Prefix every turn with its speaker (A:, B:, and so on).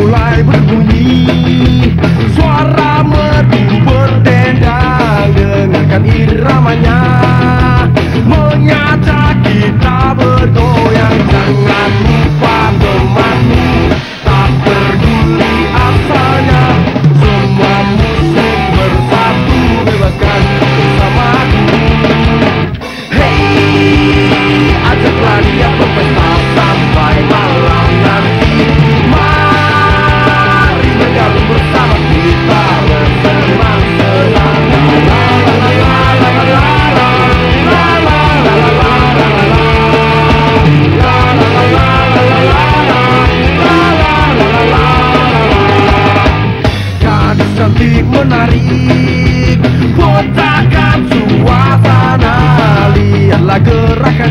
A: mulai berbunyi Suara merdu bertendang Dengarkan iramanya cantik menarik Botakan suasana Lihatlah gerakan